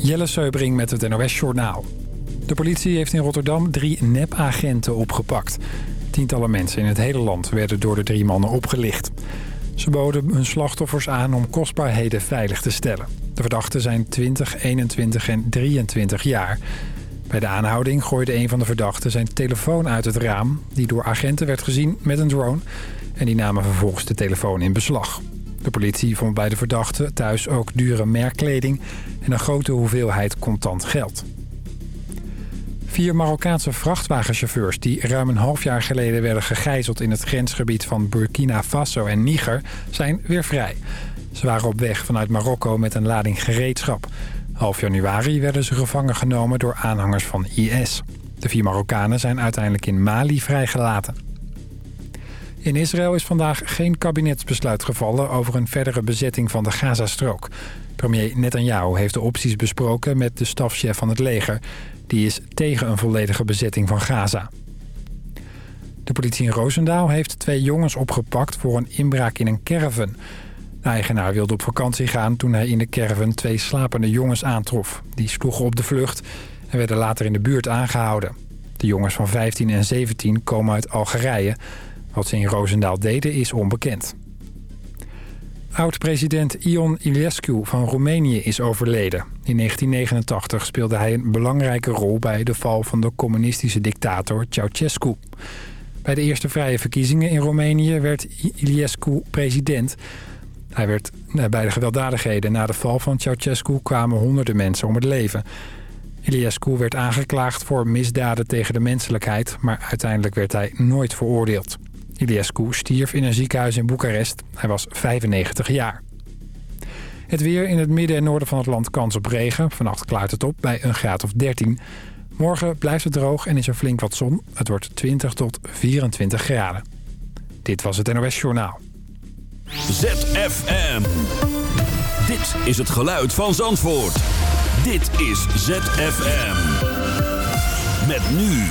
Jelle Seubring met het NOS Journaal. De politie heeft in Rotterdam drie nepagenten opgepakt. Tientallen mensen in het hele land werden door de drie mannen opgelicht. Ze boden hun slachtoffers aan om kostbaarheden veilig te stellen. De verdachten zijn 20, 21 en 23 jaar. Bij de aanhouding gooide een van de verdachten zijn telefoon uit het raam... die door agenten werd gezien met een drone... en die namen vervolgens de telefoon in beslag. De politie vond bij de verdachten thuis ook dure merkkleding... en een grote hoeveelheid contant geld. Vier Marokkaanse vrachtwagenchauffeurs die ruim een half jaar geleden werden gegijzeld in het grensgebied van Burkina Faso en Niger zijn weer vrij. Ze waren op weg vanuit Marokko met een lading gereedschap. Half januari werden ze gevangen genomen door aanhangers van IS. De vier Marokkanen zijn uiteindelijk in Mali vrijgelaten. In Israël is vandaag geen kabinetsbesluit gevallen over een verdere bezetting van de Gazastrook. Premier Netanyahu heeft de opties besproken met de stafchef van het leger. Die is tegen een volledige bezetting van Gaza. De politie in Roosendaal heeft twee jongens opgepakt voor een inbraak in een caravan. De eigenaar wilde op vakantie gaan toen hij in de caravan twee slapende jongens aantrof. Die sloegen op de vlucht en werden later in de buurt aangehouden. De jongens van 15 en 17 komen uit Algerije. Wat ze in Roosendaal deden is onbekend. Oud-president Ion Iliescu van Roemenië is overleden. In 1989 speelde hij een belangrijke rol bij de val van de communistische dictator Ceausescu. Bij de eerste vrije verkiezingen in Roemenië werd Iliescu president. Hij werd, bij de gewelddadigheden na de val van Ceausescu kwamen honderden mensen om het leven. Iliescu werd aangeklaagd voor misdaden tegen de menselijkheid... maar uiteindelijk werd hij nooit veroordeeld. Iliescu stierf in een ziekenhuis in Boekarest. Hij was 95 jaar. Het weer in het midden en noorden van het land kans op regen. Vannacht klaart het op bij een graad of 13. Morgen blijft het droog en is er flink wat zon. Het wordt 20 tot 24 graden. Dit was het NOS Journaal. ZFM. Dit is het geluid van Zandvoort. Dit is ZFM. Met nu.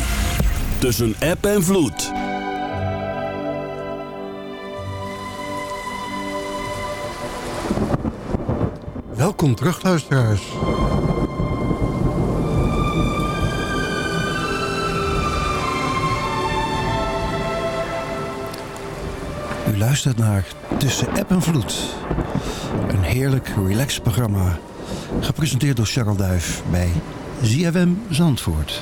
Tussen app en vloed. Welkom terug, luisteraars. U luistert naar Tussen App en Vloed. Een heerlijk, relaxed programma. Gepresenteerd door Charles Duif bij ZFM Zandvoort.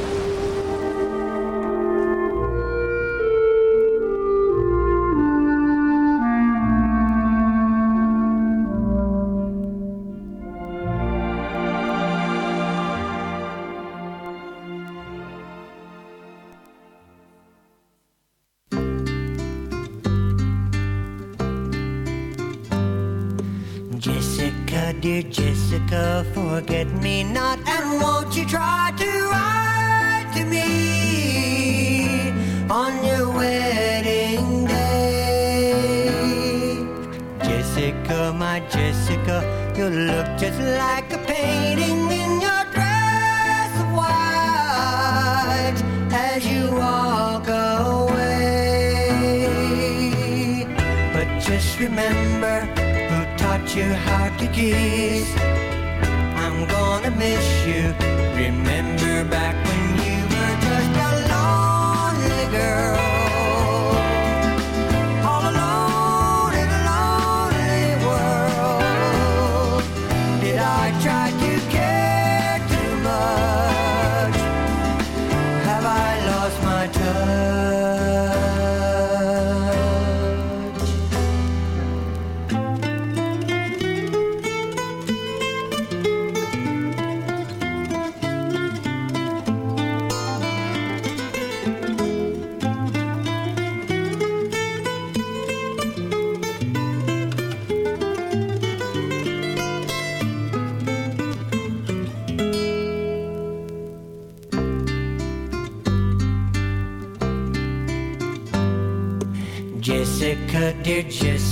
Dear Jessica, forget me not, and won't you try to write to me on your wedding day? Jessica, my Jessica, you look just like a painting in your dress of white as you walk away. But just remember taught you how to kiss. I'm gonna miss you. Remember back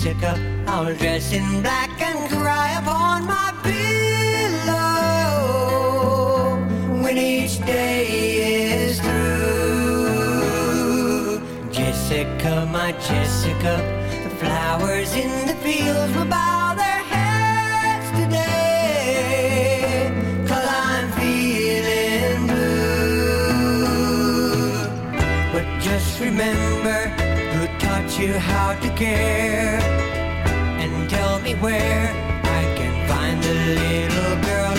dear Jessica, I'll dress in black and cry upon my pillow when each day is through. Jessica, my Jessica, the flowers in the fields will bow their heads today, cause I'm feeling blue. But just remember you how to care. And tell me where I can find the little girl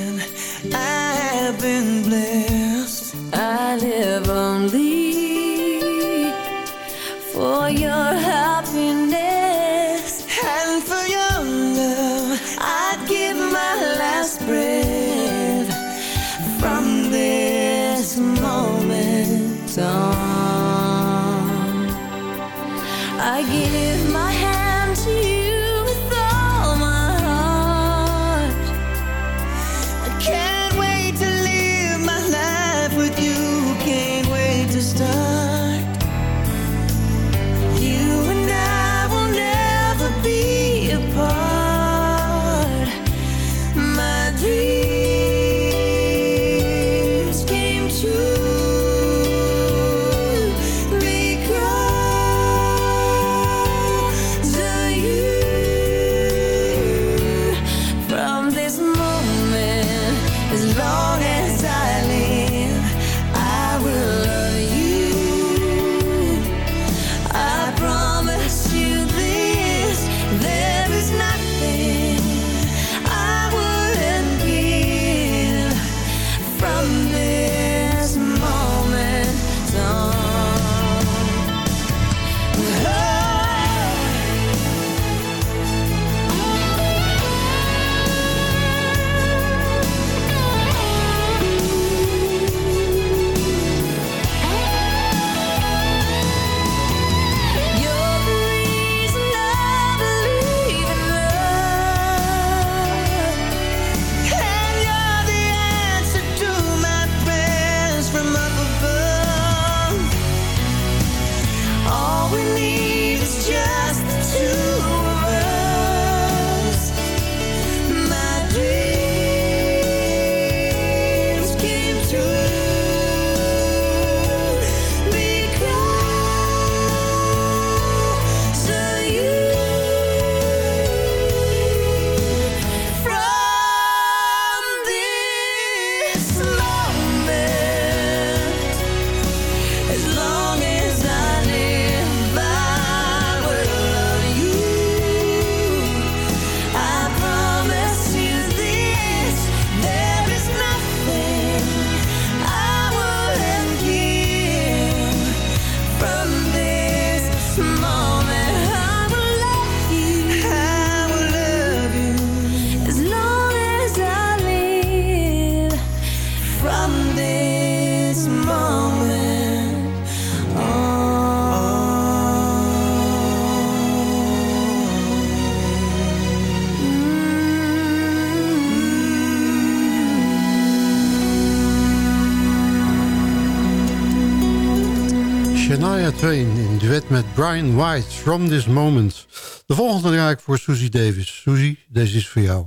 duet met Brian White, From This Moment. De volgende draai ik voor Susie Davis. Susie, deze is voor jou.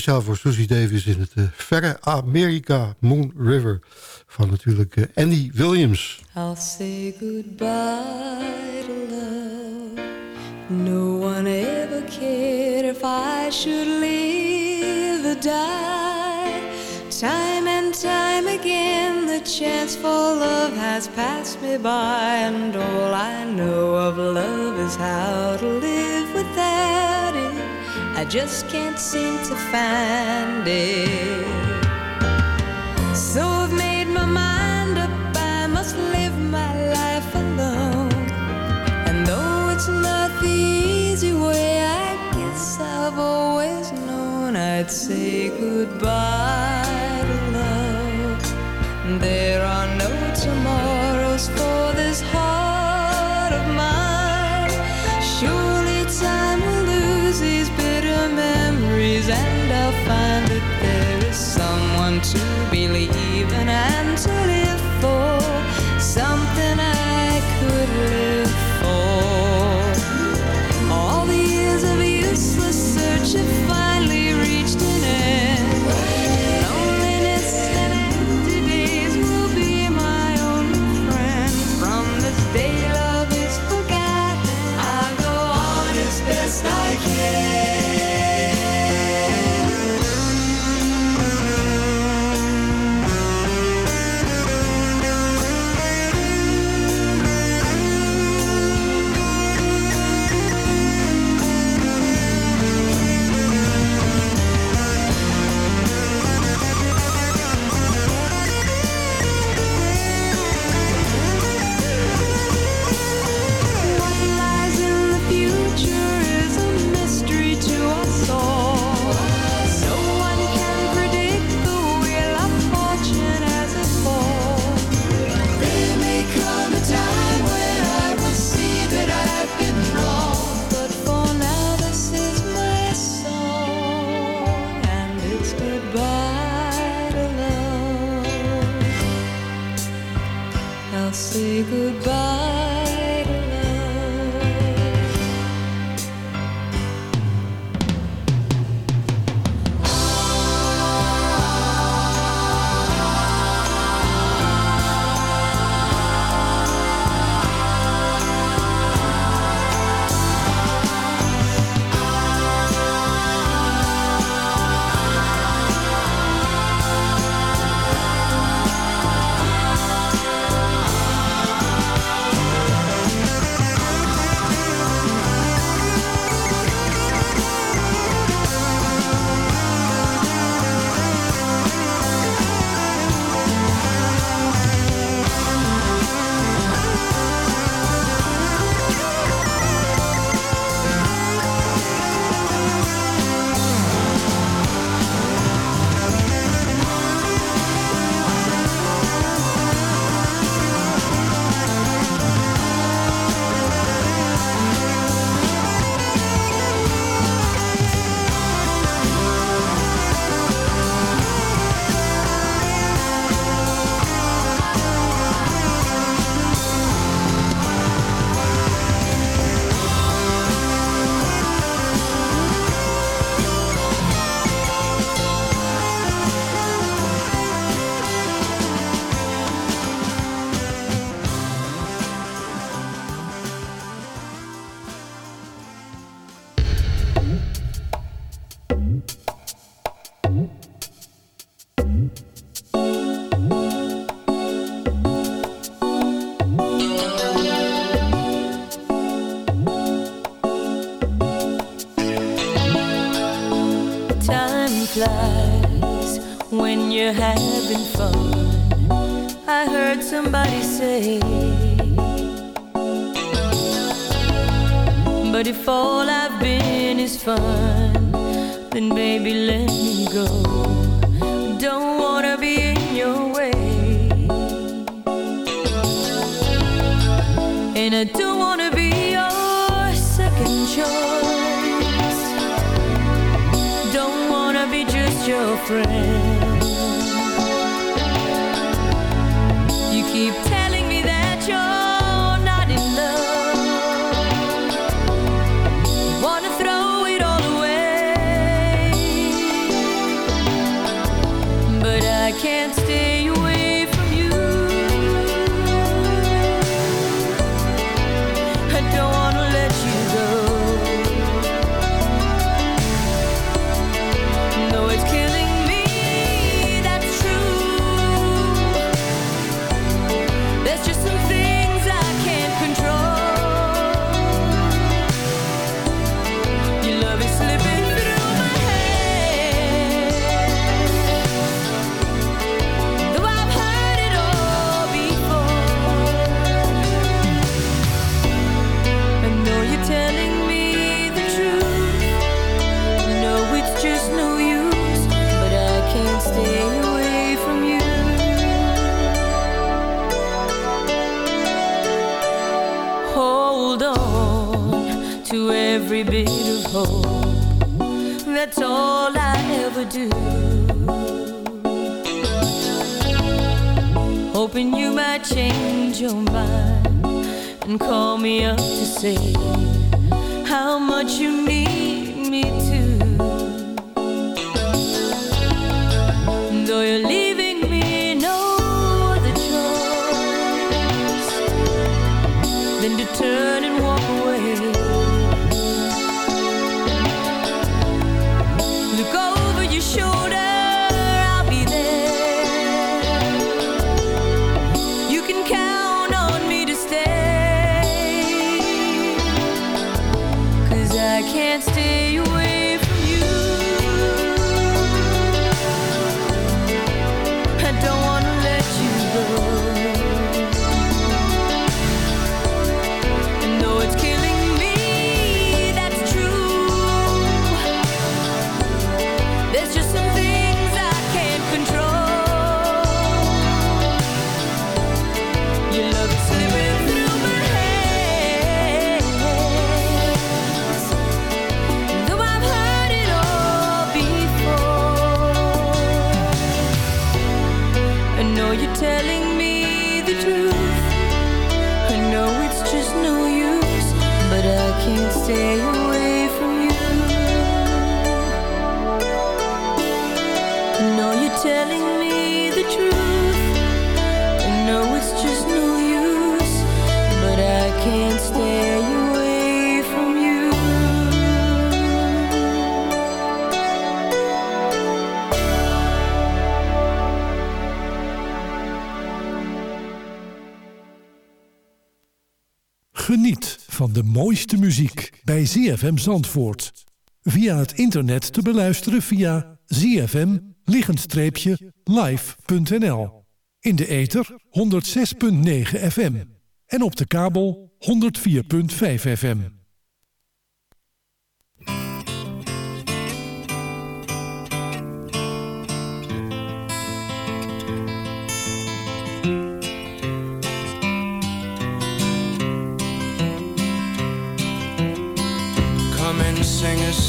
Speciaal voor Susie Davis in het eh, verre Amerika, Moon River. Van natuurlijk eh, Andy Williams. I'll say goodbye to love. No one ever cared if I should live or die. Time and time again, the chance for love has passed me by, and all I know of love is how to live just can't seem to find it. So I've made my mind up, I must live my life alone. And though it's not the easy way, I guess I've always known I'd say goodbye to believe in and to I can't stay away de muziek bij ZFM Zandvoort. Via het internet te beluisteren via zfm-live.nl. In de ether 106.9 FM. En op de kabel 104.5 FM.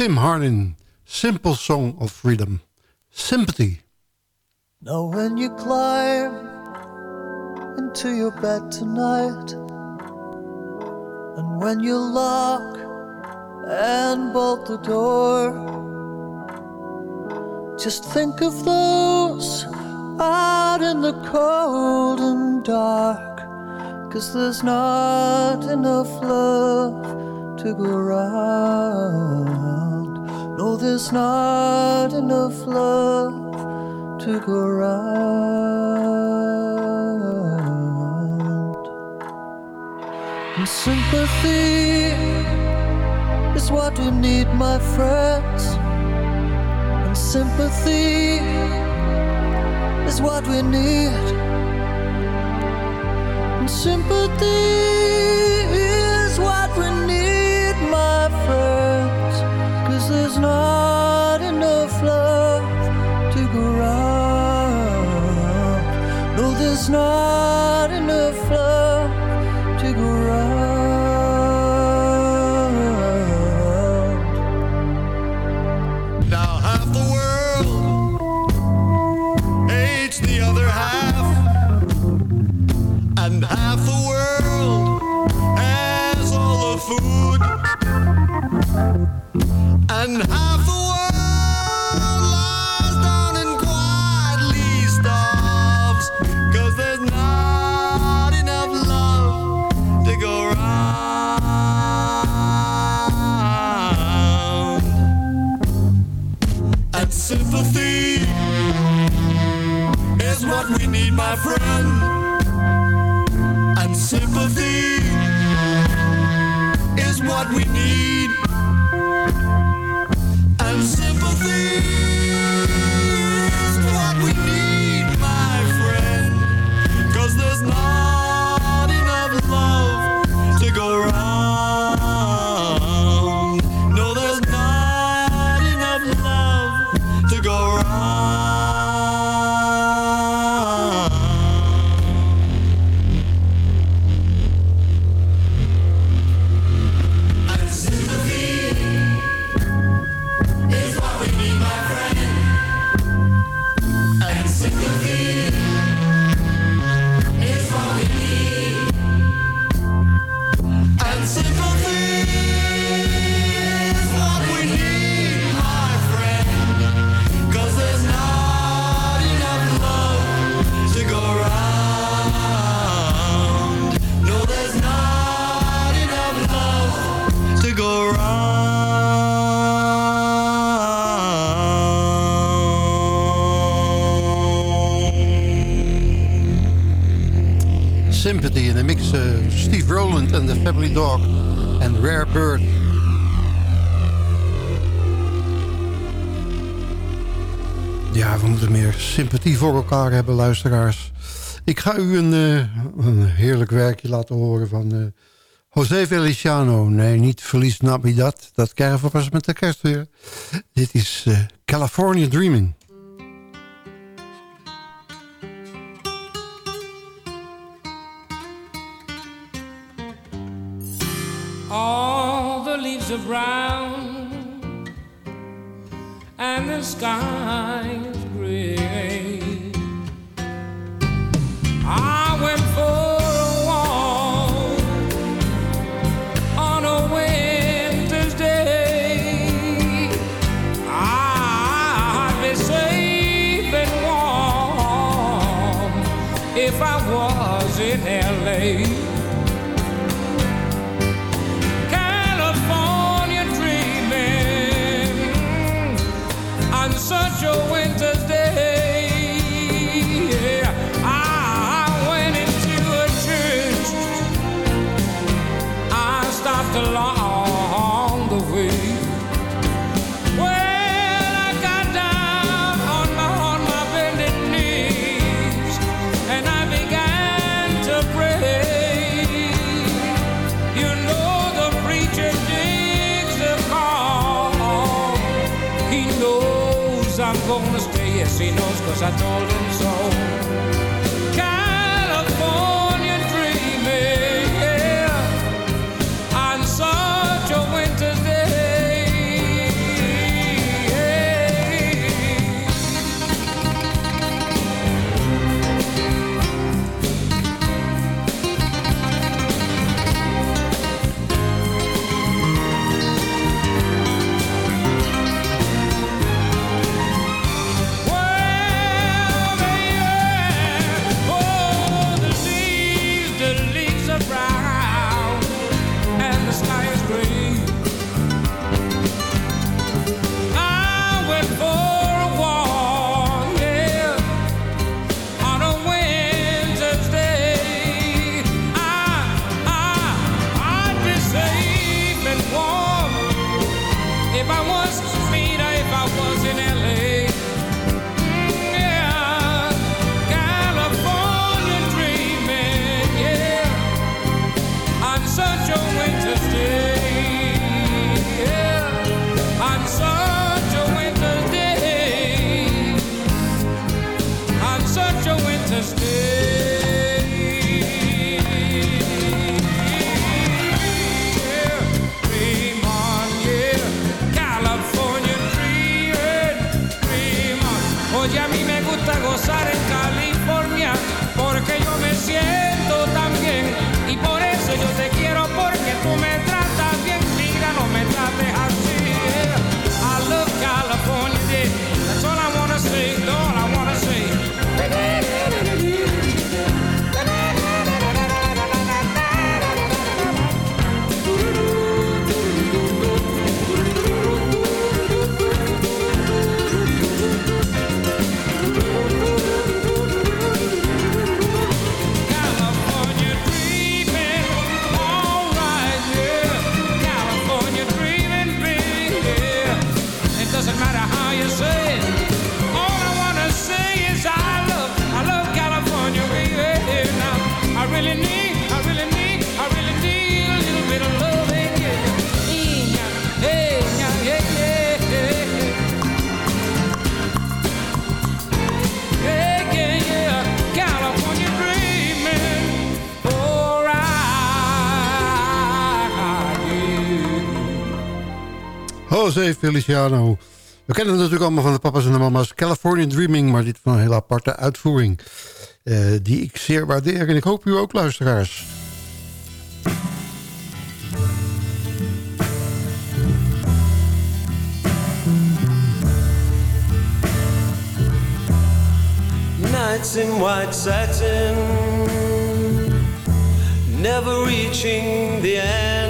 Tim Hardin, Simple Song of Freedom. Sympathy. Now when you climb into your bed tonight And when you lock and bolt the door Just think of those out in the cold and dark. Cause there's not enough love to go around. No, there's not enough love to go around. And sympathy is what we need, my friends. And sympathy is what we need. And sympathy not enough love to go round. No, there's not and half the world lies down and quietly starves, 'cause there's not enough love to go round and sympathy is what we need, my friend. Dog en Rare Bird. Ja, we moeten meer sympathie voor elkaar hebben, luisteraars. Ik ga u een, eh, een heerlijk werkje laten horen van eh, José Feliciano. Nee, niet Verlies Navidad. Dat krijgen we pas met de kerst weer. Dit is eh, California Dreaming. Leaves are brown and the sky is gray. I went for a walk on a winter's day. I'd be safe and warm if I was in LA. Such cause I told him José Feliciano. We kennen het natuurlijk allemaal van de papa's en de mama's. California Dreaming, maar dit van een hele aparte uitvoering. Eh, die ik zeer waardeer. En ik hoop u ook, luisteraars. Nights in white satin Never reaching the end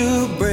would you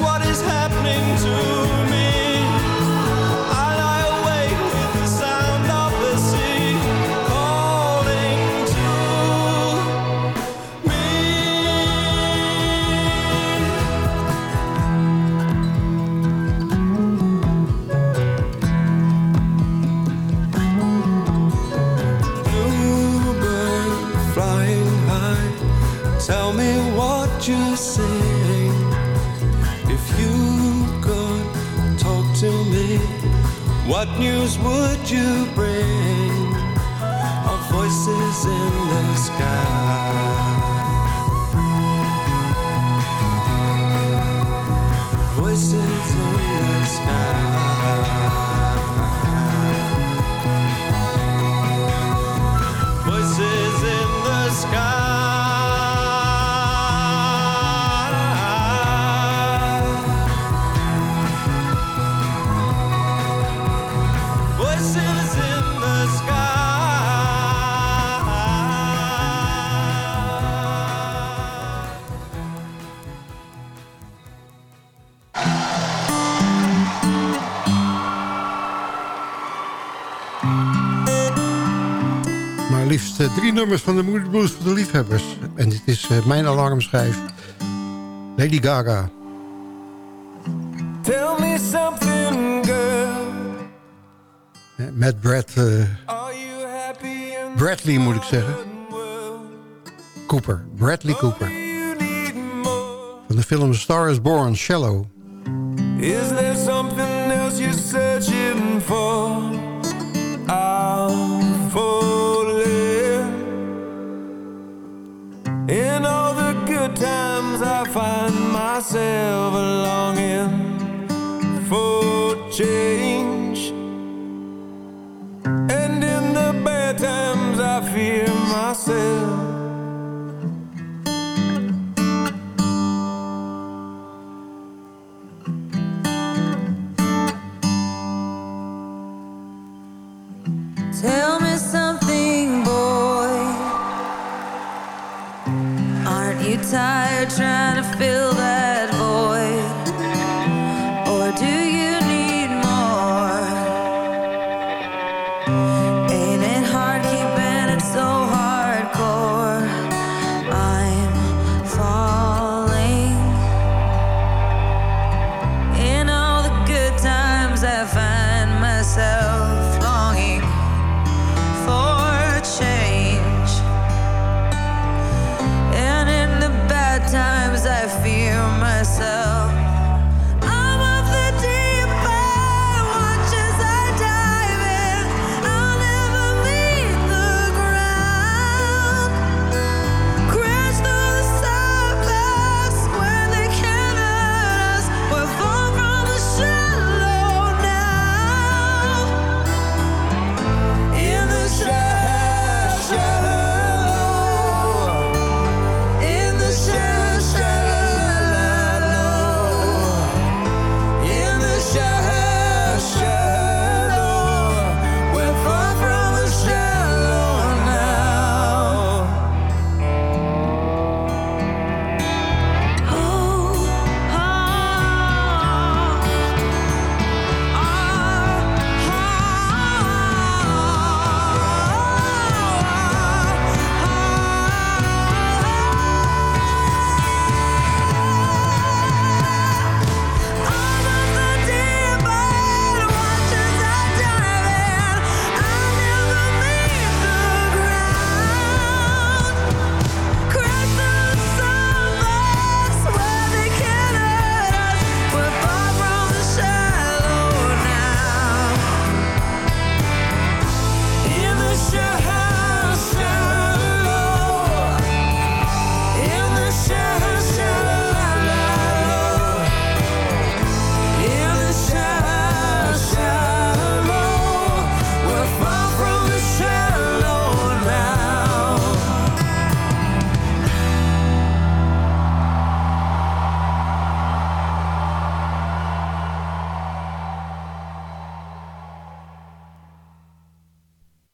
what is happening to de drie nummers van de Moody Blues voor de liefhebbers. En dit is uh, mijn alarmschijf. Lady Gaga. Tell me something, girl. Met Brad... Uh, Bradley moet ik zeggen. Cooper. Bradley Cooper. Van de film Star is Born, Shallow. Is cheio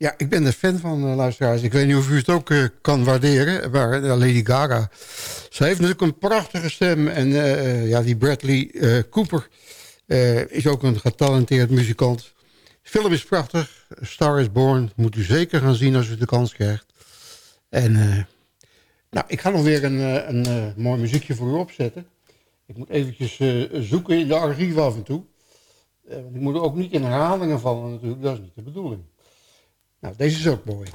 Ja, ik ben er fan van, eh, luisteraars. Ik weet niet of u het ook eh, kan waarderen. Maar eh, Lady Gaga, ze heeft natuurlijk een prachtige stem. En ja, die Bradley Cooper is ook een getalenteerd muzikant. De film is prachtig. Star is Born. Moet u zeker gaan zien als u de kans krijgt. En nou, ik ga nog weer een, een mooi muziekje voor u opzetten. Ik moet eventjes zoeken in de archief af en toe. Want ik moet ook niet in herhalingen vallen natuurlijk. Dat is niet de bedoeling. Nou, deze is ook mooi.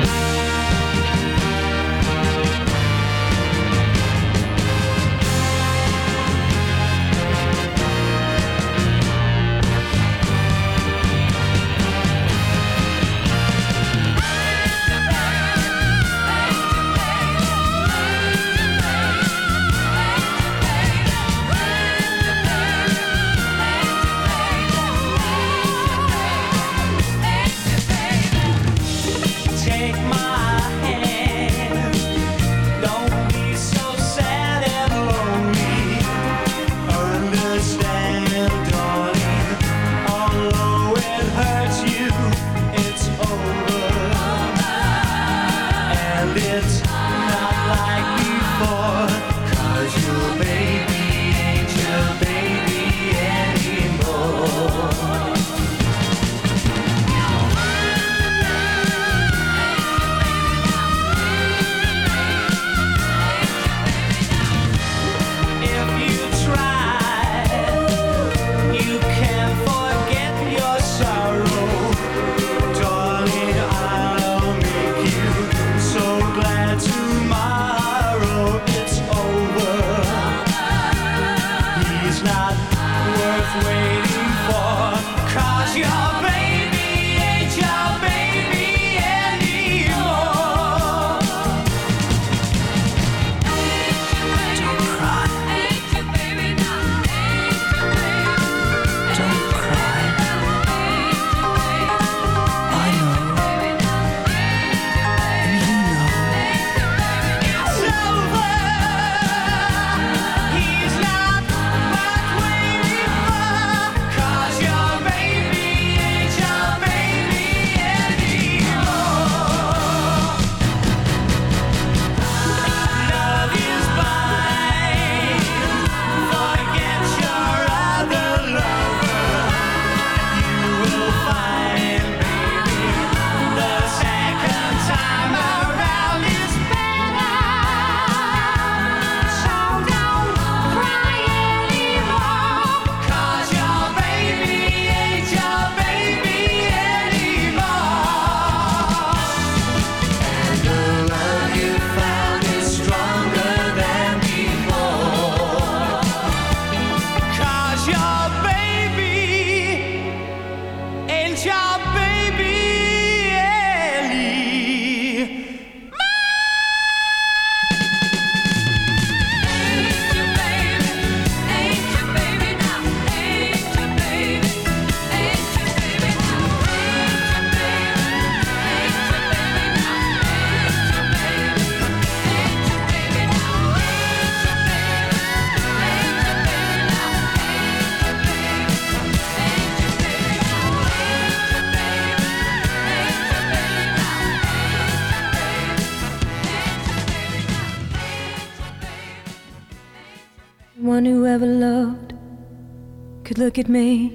Look at me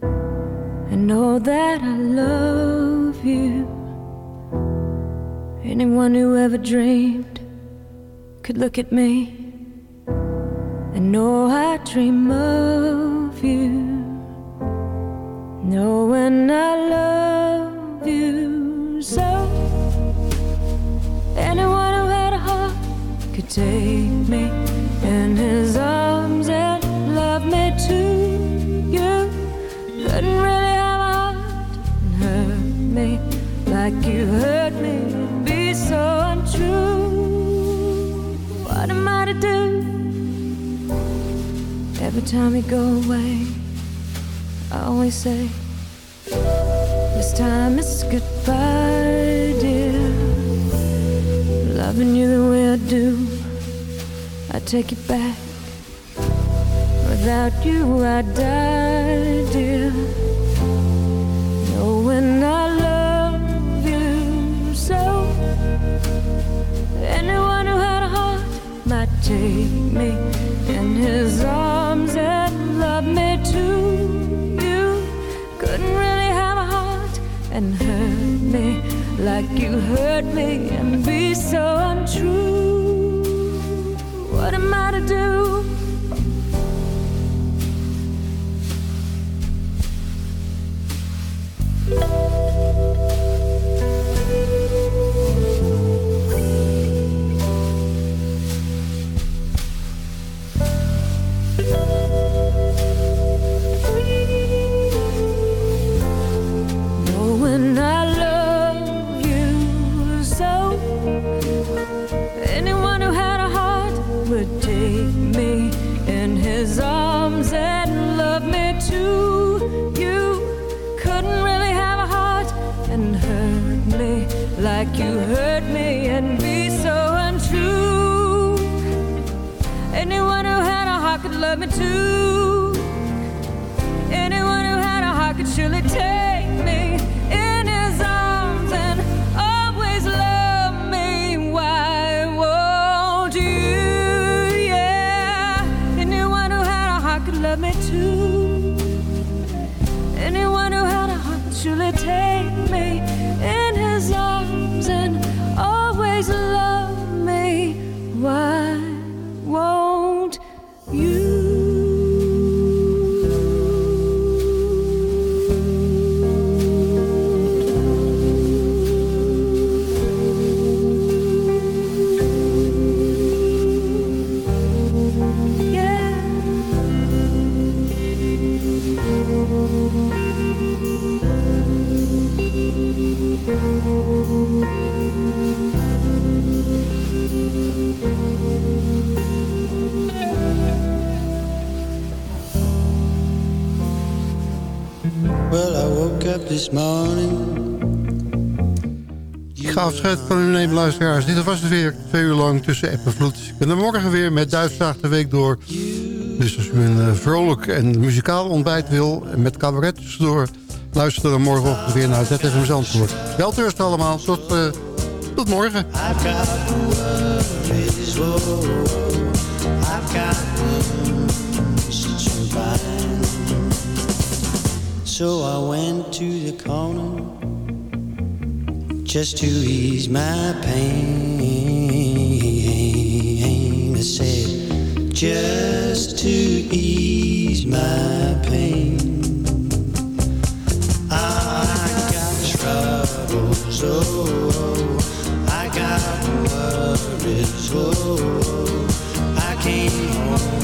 and know that I love you. Anyone who ever dreamed could look at me and know I dream of you. Knowing I love you so. Anyone who had a heart could take me like you hurt me be so untrue. What am I to do? Every time you go away, I always say, This time it's goodbye, dear. Loving you the way I do, I take it back. Without you, I die, dear. Take me in his arms and love me too. You couldn't really have a heart and hurt me like you hurt me and be so untrue. Love me too. Anyone who had a heart surely take me in his arms and always love up this morning. Ik ga afscheid van u nemen, luisteraars. Dit was het weer twee uur lang tussen app en vloed. Ik ben er morgen weer met Duitsdag de week door. Dus als u een eh, vrolijk en muzikaal ontbijt wil... en met cabaret tussendoor... luister dan morgenochtend weer naar ZFM Zandvoort. Wel rust allemaal. Tot, eh, tot morgen. I've got So I went to the corner just to ease my pain. I said, just to ease my pain. I got troubles, oh, I got worries, oh, I came home